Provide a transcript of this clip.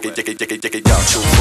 dig it, dig it, dig y'all.